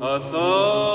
a thought.